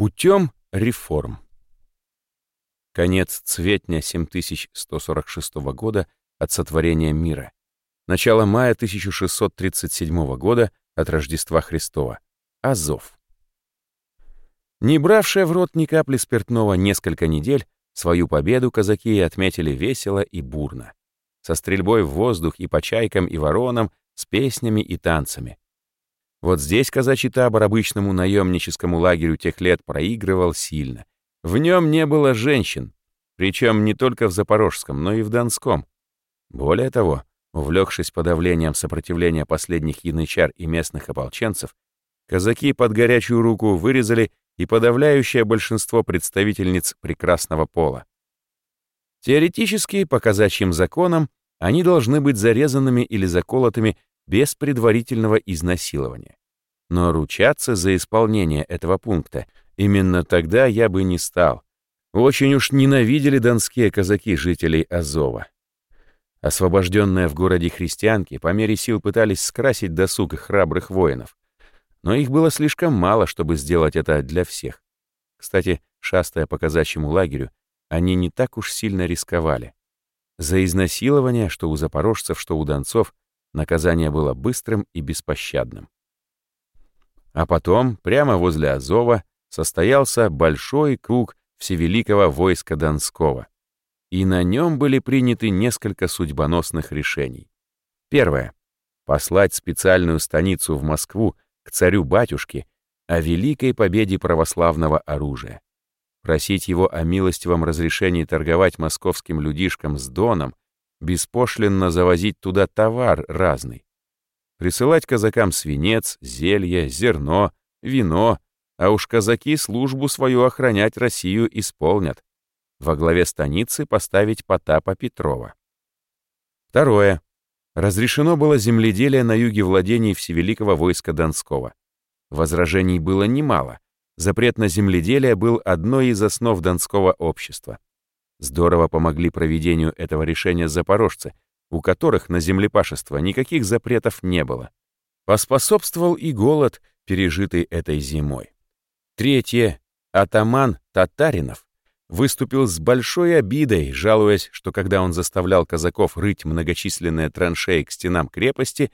Путем реформ. Конец цветня 7146 года от сотворения мира. Начало мая 1637 года от Рождества Христова. Азов. Не бравшая в рот ни капли спиртного несколько недель, свою победу казаки отметили весело и бурно. Со стрельбой в воздух и по чайкам и воронам, с песнями и танцами. Вот здесь казачий табор обычному наемническому лагерю тех лет проигрывал сильно. В нем не было женщин, причем не только в Запорожском, но и в Донском. Более того, увлекшись подавлением сопротивления последних янычар и местных ополченцев, казаки под горячую руку вырезали и подавляющее большинство представительниц прекрасного пола. Теоретически, по казачьим законам, они должны быть зарезанными или заколотыми без предварительного изнасилования. Но ручаться за исполнение этого пункта именно тогда я бы не стал. Очень уж ненавидели донские казаки жителей Азова. Освобожденные в городе христианки по мере сил пытались скрасить досуг храбрых воинов. Но их было слишком мало, чтобы сделать это для всех. Кстати, шастая по казачьему лагерю, они не так уж сильно рисковали. За изнасилование, что у запорожцев, что у донцов, наказание было быстрым и беспощадным. А потом, прямо возле Азова, состоялся большой круг всевеликого войска Донского. И на нем были приняты несколько судьбоносных решений. Первое. Послать специальную станицу в Москву к царю-батюшке о великой победе православного оружия. Просить его о милостивом разрешении торговать московским людишкам с Доном, беспошлинно завозить туда товар разный. Присылать казакам свинец, зелье, зерно, вино, а уж казаки службу свою охранять Россию исполнят. Во главе станицы поставить Потапа Петрова. Второе. Разрешено было земледелие на юге владений Всевеликого войска Донского. Возражений было немало. Запрет на земледелие был одной из основ Донского общества. Здорово помогли проведению этого решения запорожцы, у которых на землепашество никаких запретов не было. Поспособствовал и голод, пережитый этой зимой. Третье. Атаман Татаринов выступил с большой обидой, жалуясь, что когда он заставлял казаков рыть многочисленные траншеи к стенам крепости,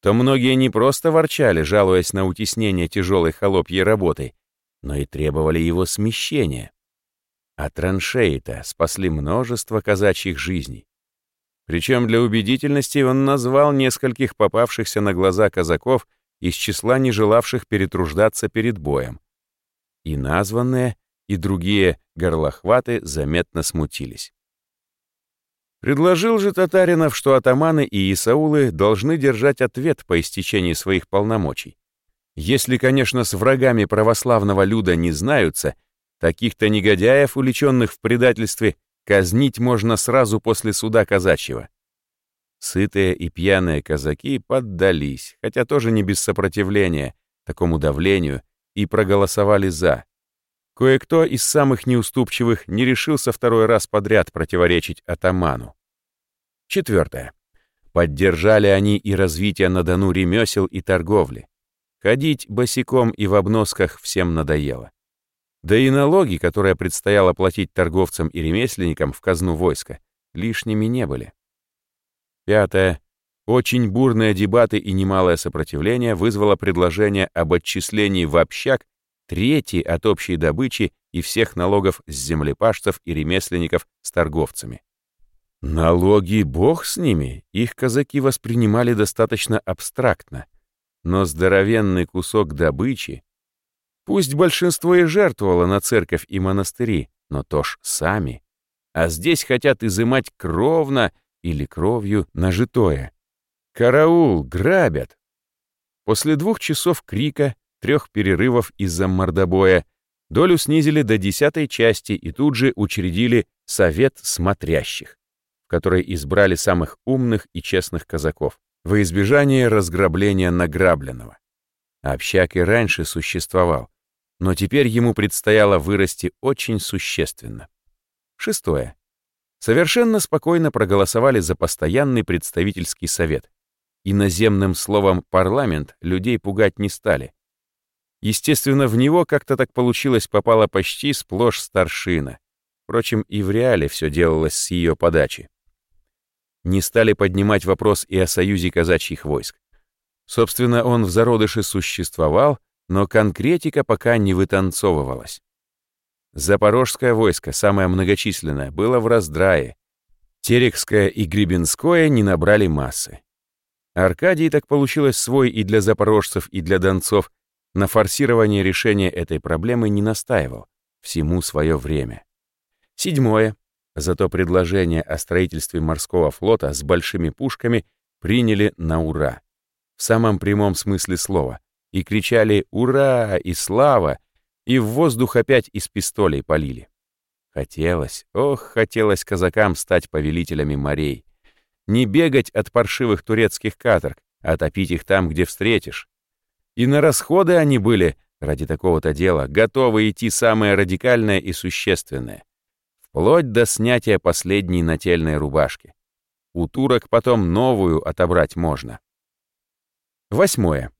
то многие не просто ворчали, жалуясь на утеснение тяжелой холопьей работой, но и требовали его смещения. А траншеи-то спасли множество казачьих жизней. Причем для убедительности он назвал нескольких попавшихся на глаза казаков из числа не желавших перетруждаться перед боем. И названные, и другие горлохваты заметно смутились. Предложил же Татаринов, что атаманы и Исаулы должны держать ответ по истечении своих полномочий. Если, конечно, с врагами православного люда не знаются, таких-то негодяев, уличенных в предательстве, казнить можно сразу после суда казачьего. Сытые и пьяные казаки поддались, хотя тоже не без сопротивления, такому давлению, и проголосовали «за». Кое-кто из самых неуступчивых не решился второй раз подряд противоречить атаману. Четвертое. Поддержали они и развитие на Дону ремесел и торговли. Ходить босиком и в обносках всем надоело. Да и налоги, которые предстояло платить торговцам и ремесленникам в казну войска, лишними не были. Пятое. Очень бурные дебаты и немалое сопротивление вызвало предложение об отчислении в общак трети от общей добычи и всех налогов с землепашцев и ремесленников с торговцами. Налоги, бог с ними, их казаки воспринимали достаточно абстрактно, но здоровенный кусок добычи, пусть большинство и жертвовало на церковь и монастыри, но то ж сами, а здесь хотят изымать кровно или кровью нажитое. Караул, грабят. После двух часов крика трех перерывов из-за мордобоя, долю снизили до десятой части и тут же учредили Совет Смотрящих, в который избрали самых умных и честных казаков во избежание разграбления награбленного. Общак и раньше существовал, но теперь ему предстояло вырасти очень существенно. Шестое. Совершенно спокойно проголосовали за постоянный представительский совет. Иноземным словом «парламент» людей пугать не стали. Естественно, в него как-то так получилось попала почти сплошь старшина. Впрочем, и в реале все делалось с ее подачи. Не стали поднимать вопрос и о союзе казачьих войск. Собственно, он в зародыше существовал, но конкретика пока не вытанцовывалась. Запорожское войско, самое многочисленное, было в раздрае. Терекское и Гребенское не набрали массы. Аркадий так получилось свой и для запорожцев, и для донцов, на форсирование решения этой проблемы не настаивал. Всему свое время. Седьмое. Зато предложение о строительстве морского флота с большими пушками приняли на ура. В самом прямом смысле слова. И кричали «Ура!» и «Слава!» и в воздух опять из пистолей полили. Хотелось, ох, хотелось казакам стать повелителями морей. Не бегать от паршивых турецких каторг, а топить их там, где встретишь. И на расходы они были, ради такого-то дела, готовы идти самое радикальное и существенное вплоть до снятия последней нательной рубашки. У турок потом новую отобрать можно. Восьмое.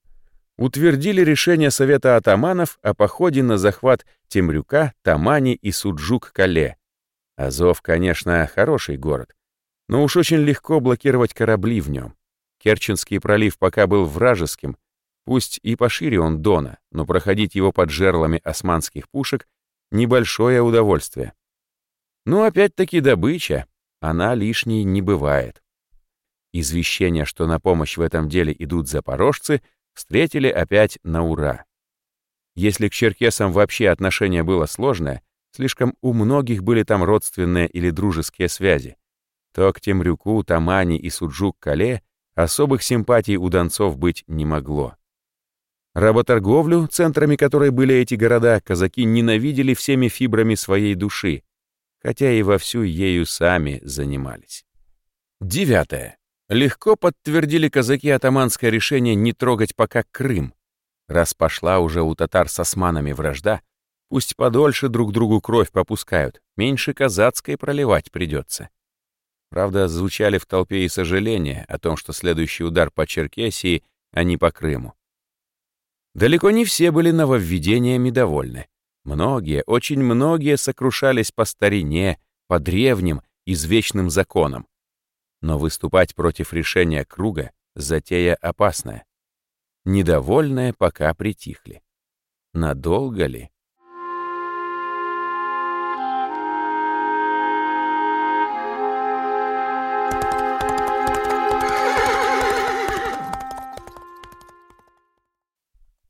Утвердили решение Совета атаманов о походе на захват Темрюка, Тамани и Суджук-Кале. Азов, конечно, хороший город, но уж очень легко блокировать корабли в нем. Керченский пролив пока был вражеским, пусть и пошире он Дона, но проходить его под жерлами османских пушек — небольшое удовольствие. Ну, опять-таки добыча, она лишней не бывает. Извещение, что на помощь в этом деле идут запорожцы, встретили опять на ура. Если к черкесам вообще отношение было сложное, слишком у многих были там родственные или дружеские связи, то к Темрюку, Тамани и Суджук-Кале особых симпатий у донцов быть не могло. Работорговлю, центрами которой были эти города, казаки ненавидели всеми фибрами своей души, хотя и вовсю ею сами занимались. Девятое. Легко подтвердили казаки атаманское решение не трогать пока Крым. Раз пошла уже у татар с османами вражда, пусть подольше друг другу кровь попускают, меньше казацкой проливать придется. Правда, звучали в толпе и сожаления о том, что следующий удар по Черкесии, а не по Крыму. Далеко не все были нововведениями довольны. Многие, очень многие сокрушались по старине, по древним, извечным законам. Но выступать против решения круга — затея опасная. Недовольные пока притихли. Надолго ли?